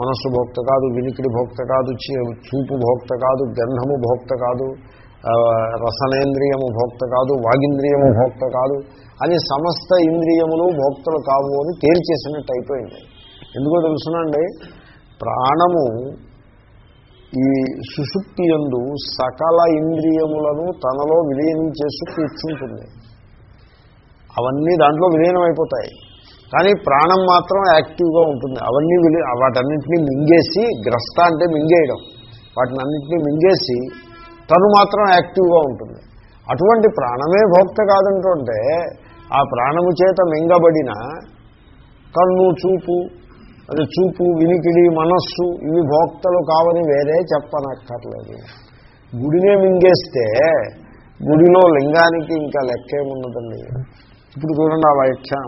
మనస్సు భోక్త కాదు వినికిడి భోక్త కాదు చూపు భోక్త కాదు గంధము భోక్త కాదు రసనేంద్రియము భోక్త కాదు వాగింద్రియము భోక్త కాదు. అని సమస్త ఇంద్రియములు భోక్తలు కావు అని తేల్చేసినట్టు అయిపోయింది. ఎందుకో తెలుసునండి ప్రాణము ఈ సుషుప్తి యందు సకల ఇంద్రియములను తనలో విలీనం చేసి కూర్చుంటుంది. అవన్నీ దాంట్లో విలీనం అయిపోతాయి కానీ ప్రాణం మాత్రం యాక్టివ్గా ఉంటుంది. అవన్నీ వాటన్నింటినీ మింగేసి గ్రస్త అంటే మింగేయడం. వాటిని అన్నింటినీ మింగేసి తను మాత్రం యాక్టివ్గా ఉంటుంది. అటువంటి ప్రాణమే భోక్త కాదంటుంటే ఆ ప్రాణము చేత మింగబడిన కన్ను చూపు అది చూపు వినికిడి మనస్సు ఇవి భోక్తలు కావని వేరే చెప్పనక్కర్లేదు. గుడినే మింగేస్తే గుడిలో లింగానికి ఇంకా లెక్కేమున్నదండి ఇప్పుడు చూడండి ఆ వ్యాఖ్య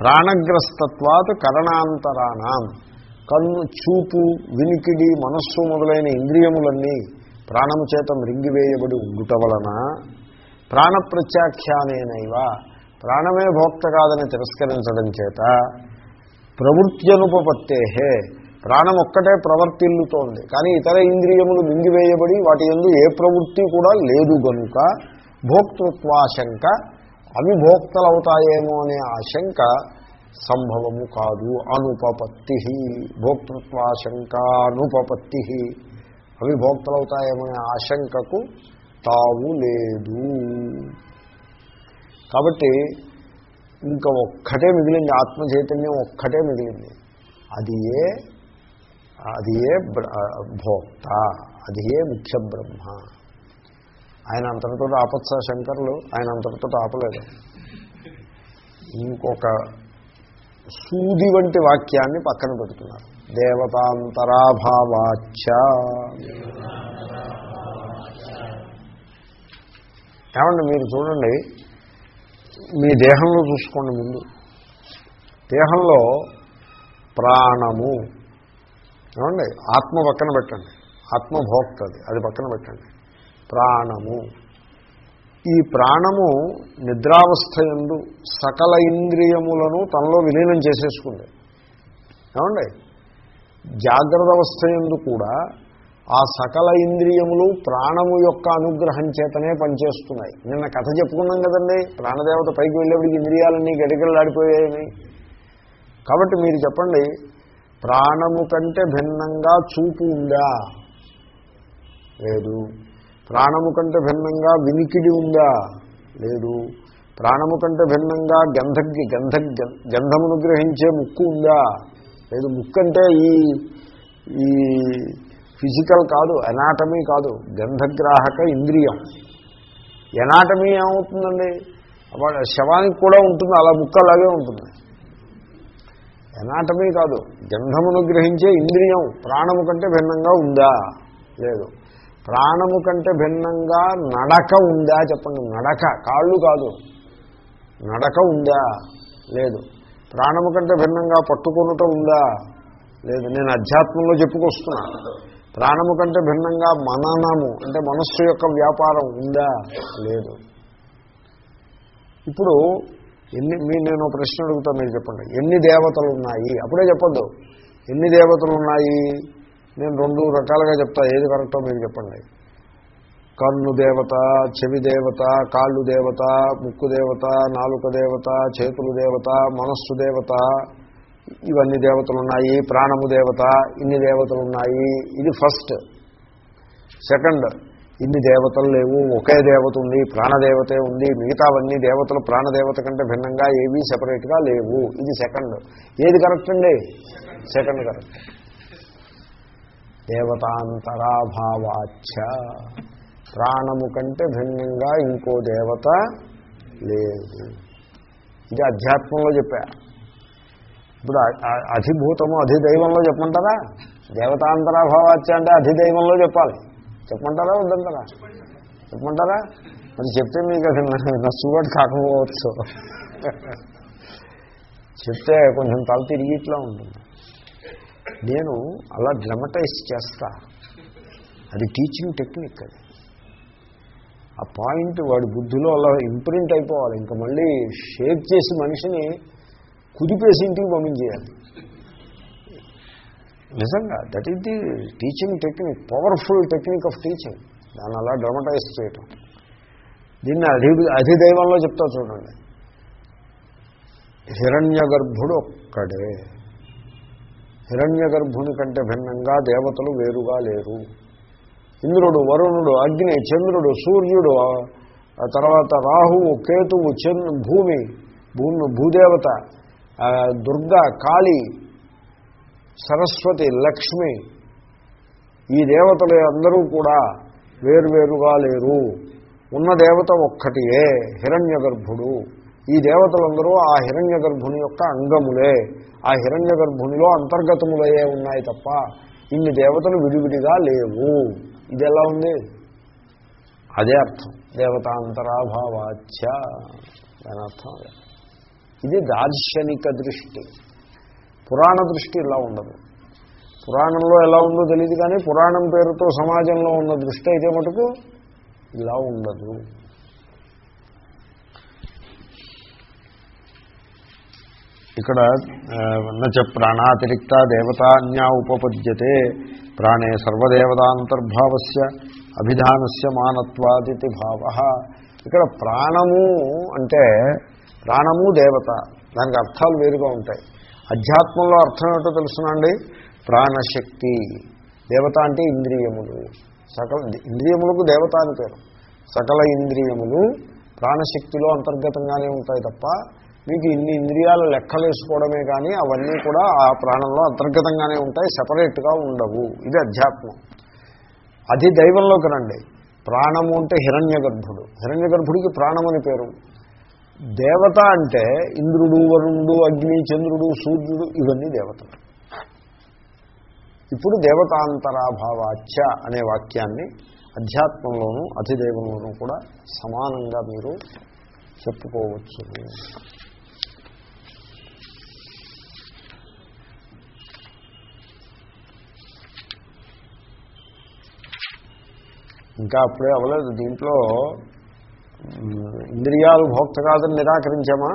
ప్రాణగ్రస్తత్వాత్ కరణాంతరాణం కన్ను చూపు వినికిడి మనస్సు మొదలైన ఇంద్రియములన్నీ ప్రాణము చేత మృంగివేయబడి ఉండుట వలన ప్రాణప్రత్యాఖ్యానేనైవ. ప్రాణమే భోక్త కాదని తిరస్కరించడం చేత ప్రవృత్యనుపపత్తేహే ప్రాణం ఒక్కటే ప్రవర్తిల్లుతోంది. కానీ ఇతర ఇంద్రియములు మింగివేయబడి వాటి ఎందు ఏ ప్రవృత్తి కూడా లేదు గనుక భోక్తృత్వాశంక అవి భోక్తలవుతాయేమో అనే ఆశంక సంభవము కాదు. అనుపపత్తి భోక్తృత్వాశంక అనుపపత్తి అవి భోక్తలవుతాయేమో అనే ఆశంకకు తావు లేదు. కాబట్టి ఇంకా ఒక్కటే మిగిలింది ఆత్మ చైతన్యం ఒక్కటే మిగిలింది. అది ఏ అది ఏ భోక్త అది ఏ ముఖ్య బ్రహ్మ. ఆయన అంతటితో ఆపత్స శంకర్లు? ఆయన అంతటితో ఆపలేదు. ఇంకొక సూది వంటి వాక్యాన్ని పక్కన పెడుతున్నారు. దేవతాంతరాభావాచ ఏమండి మీరు చూడండి. మీ దేహంలో చూసుకోండి ముందు. దేహంలో ప్రాణము. ఏమండి ఆత్మ పక్కన పెట్టండి. ఆత్మభోక్తది అది పక్కన పెట్టండి. ప్రాణము. ఈ ప్రాణము నిద్రావస్థ ఎందు సకల ఇంద్రియములను తనలో విలీనం చేసేసుకుంది. ఏమండి? జాగ్రత్త అవస్థ ఎందు కూడా ఆ సకల ఇంద్రియములు ప్రాణము యొక్క అనుగ్రహం చేతనే పనిచేస్తున్నాయి. నిన్న కథ చెప్పుకున్నాం కదండి ప్రాణదేవత పైకి వెళ్ళేప్పటికి ఇంద్రియాలన్నీ గడిగడలాడిపోయాయని. కాబట్టి మీరు చెప్పండి ప్రాణము కంటే భిన్నంగా చూపు ఉందా? లేదు. ప్రాణము కంటే భిన్నంగా వినికిడి ఉందా? లేదు. ప్రాణము కంటే భిన్నంగా గంధ గంధ గంధమును గ్రహించే ముక్కు ఉందా? లేదు. ముక్కు అంటే ఈ ఈ ఫిజికల్ కాదు ఎనాటమీ కాదు. గంధగ్రాహక ఇంద్రియం. ఎనాటమీ ఏమవుతుందండి? శవానికి కూడా ఉంటుంది. అలా ముక్క అలాగే ఉంటుంది. ఎనాటమీ కాదు. గంధమును గ్రహించే ఇంద్రియం ప్రాణము కంటే భిన్నంగా ఉందా? లేదు. ప్రాణము కంటే భిన్నంగా నడక ఉందా చెప్పండి. నడక కాళ్ళు కాదు. నడక ఉందా? లేదు. ప్రాణము కంటే భిన్నంగా పట్టుకొనుట ఉందా? లేదు. నేను అధ్యాత్మంలో చెప్పుకొస్తున్నా. ప్రాణము కంటే భిన్నంగా మననము అంటే మనస్సు యొక్క వ్యాపారం ఉందా? లేదు. ఇప్పుడు ఎన్ని మీ నేను ప్రశ్న అడుగుతా మీరు చెప్పండి. ఎన్ని దేవతలు ఉన్నాయి? అప్పుడే చెప్పొద్దు. ఎన్ని దేవతలు ఉన్నాయి? నేను రెండు రకాలుగా చెప్తా. ఏది కరెక్టో మీరు చెప్పండి. కన్ను దేవత చెవి దేవత కాళ్ళు దేవత ముక్కు దేవత నాలుక దేవత చేతులు దేవత మనస్సు దేవత. ఇవన్నీ దేవతలు ఉన్నాయి ప్రాణము దేవత ఇన్ని దేవతలు ఉన్నాయి ఇది ఫస్ట్. సెకండ్ ఇన్ని దేవతలు లేవు. ఒకే దేవత ఉంది ప్రాణదేవతే ఉంది. మిగతావన్నీ దేవతలు ప్రాణదేవత కంటే భిన్నంగా ఏవీ సెపరేట్గా లేవు. ఇది సెకండ్. ఏది కరెక్ట్ అండి? Second correct. దేవతాంతరాభావాచ ప్రాణము కంటే భిన్నంగా ఇంకో దేవత లేదు. ఇది అధ్యాత్మంలో చెప్పా. ఇప్పుడు అధిభూతము అధిదైవంలో చెప్పమంటారా? దేవతాంతరాభావాచ అంటే అధిదైవంలో చెప్పాలి. చెప్పమంటారా వద్దంటారా? చెప్పమంటారా? మరి చెప్తే మీకు అది నచ్చుబాటు కాకపోవచ్చు. చెప్తే కొంచెం తల తిరిగి ఇట్లా ఉంటుంది. నేను అలా డ్రమటైజ్ చేస్తా. అది టీచింగ్ టెక్నిక్ అది. ఆ పాయింట్ వాడి బుద్ధిలో అలా ఇంప్రింట్ అయిపోవాలి. ఇంకా మళ్ళీ షేక్ చేసి మనిషిని కుదిపేసి ఇంటికి పంపించేయాలి. నిజంగా that is the teaching technique powerful technique of teaching దాన్ని అలా డ్రమటైజ్ చేయటం. దీన్ని అధి అధిదైవంలో చెప్తా చూడండి. హిరణ్య గర్భుడు ఒక్కడే. హిరణ్య గర్భుని కంటే భిన్నంగా దేవతలు వేరుగా లేరు. ఇంద్రుడు వరుణుడు అగ్ని చంద్రుడు సూర్యుడు ఆ తర్వాత రాహువు కేతువు చంద్ర భూమి భూమి భూదేవత దుర్గా కాళీ సరస్వతి లక్ష్మి ఈ దేవతలు అందరూ కూడా వేరువేరుగా లేరు. ఉన్న దేవత ఒక్కటియే హిరణ్య గర్భుడు ఈ దేవతలందరూ ఆ హిరణ్య గర్భుని యొక్క అంగములే. ఆ హిరణ్య గర్భునిలో అంతర్గతములయ్యే ఉన్నాయి తప్ప ఇన్ని దేవతలు విడివిడిగా లేవు. ఇది ఎలా ఉంది? అదే అర్థం. దేవతాంతరాభావాచ్య. దాని అర్థం అదే. ఇది దార్శనిక దృష్టి. పురాణ దృష్టి ఇలా ఉండదు. పురాణంలో ఎలా ఉందో తెలియదు కానీ పురాణం పేరుతో సమాజంలో ఉన్న దృష్టి అయితే మటుకు ఇలా ఉండదు. ఇక్కడ నచ ప్రాణాతిరిక్త దేవతాన్యా ఉపపద్యతే ప్రాణే సర్వదేవతాంతర్భావస్య అభిధానస్య మానత్వాదితి భావ. ఇక్కడ ప్రాణము అంటే ప్రాణము దేవత. దానికి అర్థాలు వేరుగా ఉంటాయి. అధ్యాత్మంలో అర్థం ఏమిటో తెలుసునండి ప్రాణశక్తి. దేవత అంటే ఇంద్రియములు. సకల ఇంద్రియములకు దేవత అని పేరు. సకల ఇంద్రియములు ప్రాణశక్తిలో అంతర్గతంగానే ఉంటాయి తప్ప మీకు ఇన్ని ఇంద్రియాలు లెక్కలేసుకోవడమే కానీ అవన్నీ కూడా ఆ ప్రాణంలో అంతర్గతంగానే ఉంటాయి సపరేట్గా ఉండవు. ఇది అధ్యాత్మం. అది దైవంలోకి రండి. ప్రాణము అంటే హిరణ్య గర్భుడు హిరణ్య గర్భుడికి ప్రాణమని పేరు. దేవత అంటే ఇంద్రుడు వరుణుడు అగ్ని చంద్రుడు సూర్యుడు ఇవన్నీ దేవతలు. ఇప్పుడు దేవతాంతరాభావాచ్య అనే వాక్యాన్ని అధ్యాత్మంలోనూ అతిదేవంలోనూ కూడా సమానంగా మీరు చెప్పుకోవచ్చు. ఇంకా అప్పుడే అవ్వలేదు. దీంట్లో ఇంద్రియాలు భోక్త కాదని నిరాకరించామా?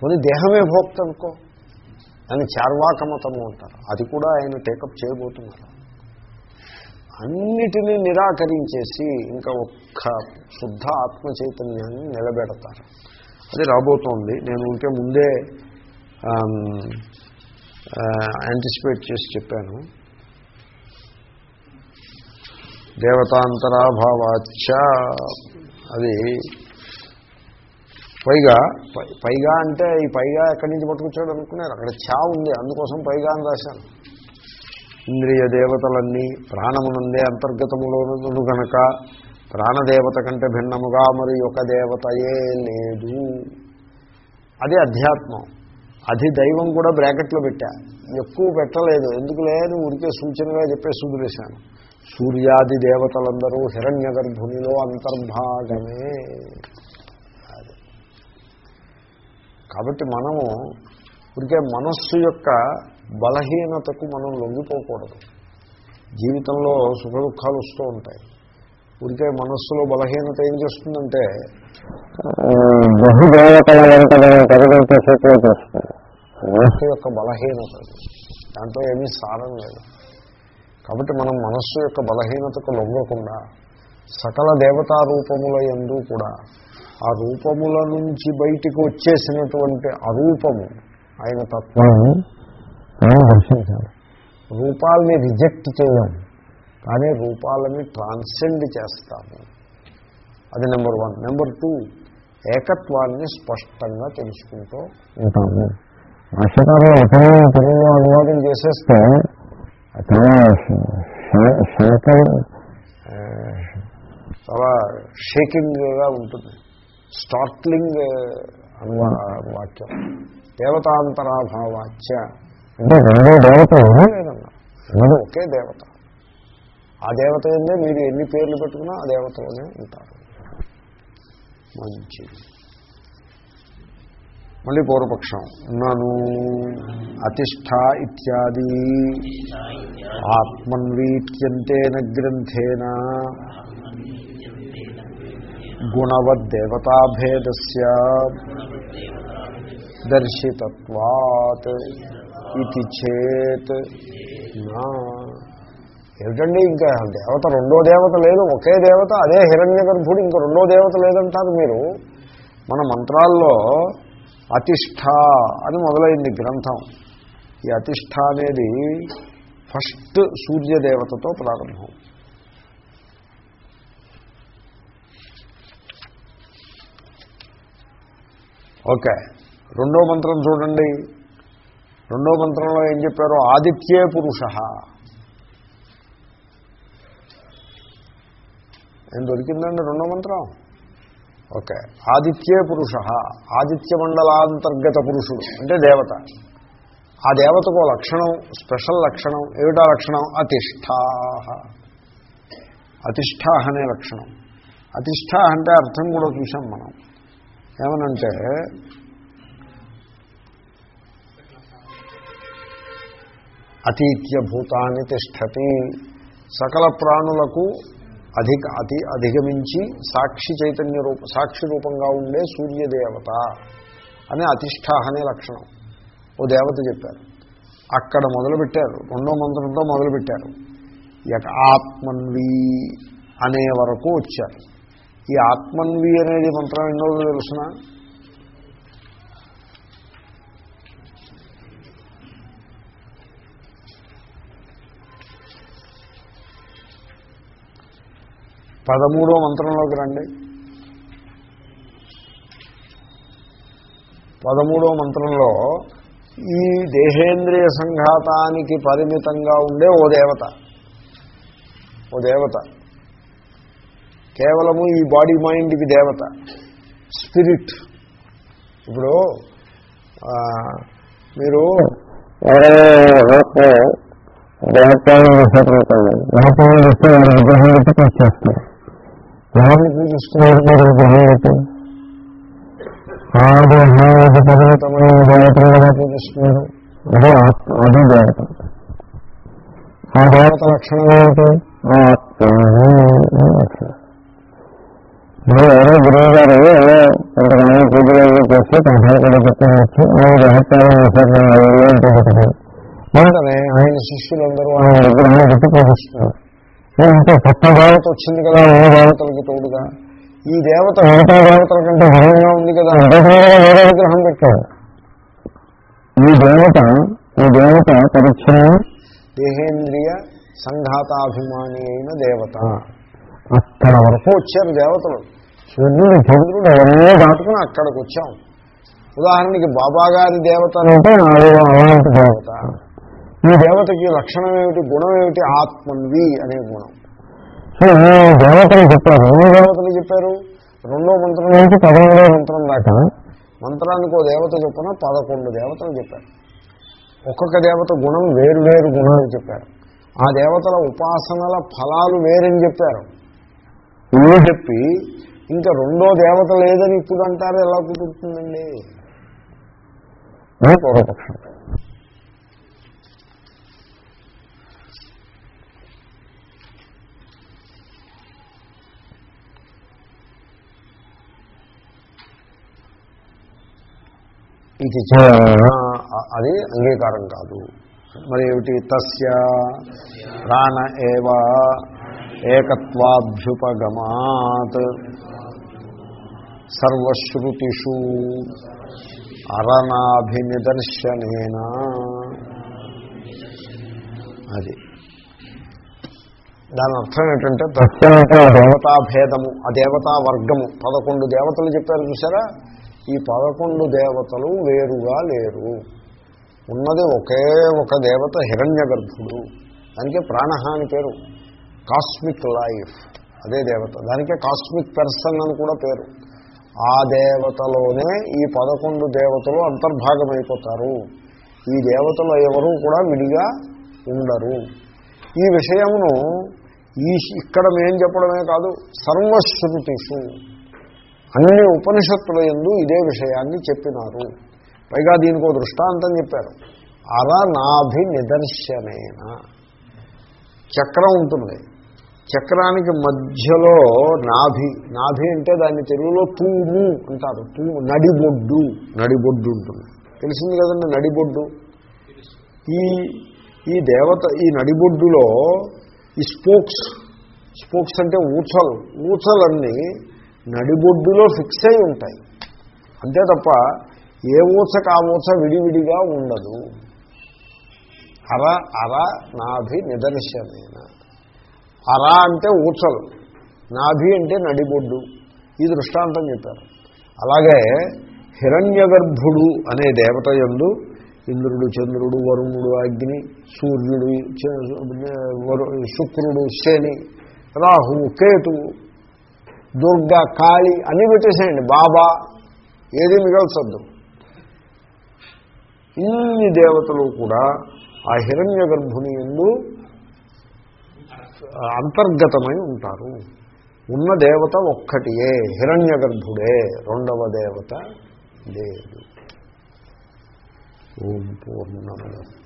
కొన్ని దేహమే భోక్త అనుకో. అని చార్వాకమతము అంటారు. అది కూడా ఆయన టేకప్ చేయబోతున్నారు. అన్నిటినీ నిరాకరించేసి ఇంకా ఒక్క శుద్ధ ఆత్మ చైతన్యాన్ని నిలబెడతారు. అది రాబోతోంది. నేను ఉంటే ముందే యాంటిసిపేట్ చేసి చెప్పాను. దేవతాంతరాభావాచ అది పైగా పై- పైగా అంటే ఈ పైగా ఎక్కడి నుంచి పట్టుకొచ్చాడు అనుకున్నారు. అక్కడ చా ఉంది అందుకోసం పైగా అని రాశాను ఇంద్రియ దేవతలన్నీ ప్రాణమునందే అంతర్గతములోను గనక ప్రాణదేవత కంటే భిన్నముగా మరి ఒక దేవతయే లేదు. అది అధ్యాత్మం. అది దైవం కూడా బ్రాకెట్లో పెట్టా. ఎక్కువ పెట్టలేదు. ఎందుకు లేదు ఊరికే సూచనగా చెప్పేసి వదిలేశాను. సూర్యాది దేవతలందరూ హిరణ్య గర్భునిలో అంతర్భాగమే. కాబట్టి మనము ఇప్పటికే మనస్సు యొక్క బలహీనతకు మనం లొంగిపోకూడదు. జీవితంలో సుఖ దుఃఖాలు వస్తూ ఉంటాయి. ఊరికే మనస్సులో బలహీనత ఏం చేస్తుందంటే బహుదేవతల వెంట యొక్క బలహీనత. దాంట్లో ఏమీ సారం లేదు. కాబట్టి మనం మనస్సు యొక్క బలహీనతకు లొంగకుండా సకల దేవతా రూపముల ఎందు కూడా ఆ రూపముల నుంచి బయటికి వచ్చేసినటువంటి అరూపము ఆయన తత్వం. మనం దర్శించాలి. రూపాల్ని రిజెక్ట్ చేయం కానీ రూపాలని ట్రాన్సెండ్ చేస్తాము. అది నెంబర్ వన్. నెంబర్ టూ ఏకత్వాన్ని స్పష్టంగా తెలుసుకుంటూ ఉంటాము. భాష్యకారులు అతను చేసేస్తే చాలా శంకర్ ఆ, చాలా షేకింగ్గా ఉంటుంది. స్టార్ట్లింగ్ అనువా వాక్యం. దేవతాంతరాభావాచ్య. అంటే రెండో దేవతలు లేదన్నా. ఒకే దేవత. ఆ దేవత ఏందే మీరు ఎన్ని పేర్లు పెట్టుకున్నా ఆ దేవతలోనే ఉంటారు. మంచిది. మళ్ళీ పూర్వపక్షం. నను అతిష్ట ఇత్యాది. ఆత్మన్వీత్యంతేన గ్రంథేన. గుణవద్దేవతాభేదస్య. దర్శితత్వాత్ ఇది చేత్ నా. ఏమిటండి ఇంకా దేవత రెండో దేవత లేదు ఒకే దేవత అదే హిరణ్య గర్భుడు ఇంకా రెండో దేవత లేదంటారు మీరు. మన మంత్రాల్లో అతిష్ట అని మొదలైంది గ్రంథం. ఈ అతిష్ట అనేది ఫస్ట్ సూర్యదేవతతో ప్రారంభం. ఓకే రెండో మంత్రం చూడండి. రెండో మంత్రంలో ఏం చెప్పారో? ఆదిత్యే పురుష. ఏం దొరికిందండి రెండో మంత్రం? ఓకే. ఆదిత్యే పురుష. ఆదిత్య మండలాంతర్గత పురుషుడు అంటే దేవత. ఆ దేవతకు లక్షణం స్పెషల్ లక్షణం ఏమిటా లక్షణం? అతిష్ఠా. అతిష్ఠా అనే లక్షణం. అతిష్ఠా అంటే అర్థం కూడా చూసాం మనం. ఏమనంటే అతీత్య భూతాన్ని తిష్టతి. సకల ప్రాణులకు అధిక అతి అధిగమించి సాక్షి చైతన్య రూప సాక్షి రూపంగా ఉండే సూర్యదేవత అనే అతిష్ట అనే లక్షణం. ఓ దేవత చెప్పారు. అక్కడ మొదలుపెట్టారు. రెండో మంత్రంతో మొదలుపెట్టారు. ఇక ఆత్మన్వి అనే వరకు వచ్చారు. ఈ ఆత్మన్వి అనేది మంత్రం ఎన్నో తెలుసిన? పదమూడో మంత్రంలోకి రండి. పదమూడో మంత్రంలో ఈ దేహేంద్రియ సంఘాతానికి పరిమితంగా ఉండే ఓ దేవత. ఓ దేవత. కేవలము ఈ బాడీ మైండ్కి దేవత. స్పిరిట్. ఇప్పుడు మీరు ఎవరైనా దేవత్వాన్ని చేస్తే విగ్రహం పెట్టి ఎవరిని పూజిస్తున్నారు మీరు విగ్రహం ఆ దేహానికి పరిమితమైన దేవతలు పూజిస్తున్నారు అదే ఆత్మ అది దేవత ఆ దేవత లక్షణం ఏమిటి? ఆత్మ మరి ఎవరో గురువు గారు ఏదో పూజలు చేస్తే కంఠాలు కూడా పెట్టి వెంటనే ఆయన శిష్యులందరూ ఆయన విగ్రహాన్ని పెట్టి పూజిస్తున్నారు అంటే కొత్త దేవత వచ్చింది కదా ఏ దేవతలకి తోడుగా. ఈ దేవత మిగతా దేవతల కంటే భిన్నంగా ఉంది కదా. వేరే విగ్రహం పెట్టాడు ఈ దేవత ఈ దేవత పరిచ్ఛిన్నం దేహేంద్రియ సంఘాతాభిమాని అయిన దేవత. అక్కడ వరకు వచ్చారు దేవతలు. సూర్యుడు చంద్రుడు అవన్నీ దాటుకుని అక్కడికి వచ్చాం. ఉదాహరణకి బాబా గారి దేవత అంటే అలాంటి దేవత. ఈ దేవతకి లక్షణం ఏమిటి? గుణం ఏమిటి? ఆత్మన్వి అనే గుణం. సో దేవతలు చెప్పారు. ఎన్ని దేవతలు చెప్పారు. రెండో మంత్రం నుంచి పదమూడో మంత్రం దాకా మంత్రానికి ఓ దేవత చొప్పున పదకొండు దేవతలు చెప్పారు. ఒక్కొక్క దేవత గుణం వేరు వేరు గుణాలు చెప్పారు. ఆ దేవతల ఉపాసనల ఫలాలు వేరని చెప్పారు. ఇల్లు చెప్పి ఇంకా రెండో దేవత లేదని ఇప్పుడు అంటారు ఎలా కుదురుతుందండి? పూర్వపక్షం ఇది అది అంగీకారం కాదు. మరి ఏమిటి? తస్య ప్రాణ ఏవ ఏకత్వాభ్యుపగమాత్. సర్వశ్రుతిషు అరణాభినిదర్శనేన. అది. దాని అర్థం ఏంటంటే దేవతాభేదము ఆ దేవతా వర్గము పదకొండు దేవతలు చెప్పారు చూసారా? ఈ పదకొండు దేవతలు వేరుగా లేరు. ఉన్నది ఒకే ఒక దేవత హిరణ్య గర్భుడు దానికే ప్రాణహాని పేరు. Cosmic life. అదే దేవత. దానికే కాస్మిక్ పర్సన్ అని కూడా పేరు. ఆ దేవతలోనే ఈ పదకొండు దేవతలు అంతర్భాగమైపోతారు. ఈ దేవతలు ఎవరు కూడా విడిగా ఉండరు. ఈ విషయమును ఈ ఇక్కడ మేం చెప్పడమే కాదు సర్వశ్రుతిషు. అన్ని ఉపనిషత్తుల ఎందు ఇదే విషయాన్ని చెప్పినారు. పైగా దీనికి దృష్టాంతం చెప్పారు. అరనాభి నిదర్శనేన. చక్రం ఉంటుంది. చక్రానికి మధ్యలో నాభి నాభి అంటే దాన్ని తెలుగులో తూము అంటారు. తూము నడిబొడ్డు నడిబొడ్డు ఉంటుంది. తెలిసింది కదండి నడిబొడ్డు? ఈ ఈ దేవత ఈ నడిబొడ్డులో ఈ స్పోక్స్ స్పోక్స్ అంటే ఊచలు. ఊచలన్నీ నడిబొడ్డులో ఫిక్స్ అయి ఉంటాయి. అంతే తప్ప ఏ ఊస ఆ విడివిడిగా ఉండదు. అర అర నాభి నిదర్శనైన. అర అంటే ఊచలు నాభి అంటే నడిబొడ్డు. ఈ దృష్టాంతం చెప్పారు. అలాగే హిరణ్యగర్భుడు అనే దేవత ఎందు ఇంద్రుడు చంద్రుడు వరుణుడు అగ్ని సూర్యుడు శుక్రుడు శని రాహువు కేతువు దుర్గ కాళి అన్నీ పెట్టేసేయండి. బాబా ఏది మిగల్చద్దు. ఇన్ని దేవతలు కూడా ఆ హిరణ్య గర్భుని ఎందు అంతర్గతమై ఉంటారు. ఉన్న దేవత ఒక్కటియే హిరణ్య గర్భుడే రెండవ దేవత లేదు. ఓం పూర్ణముద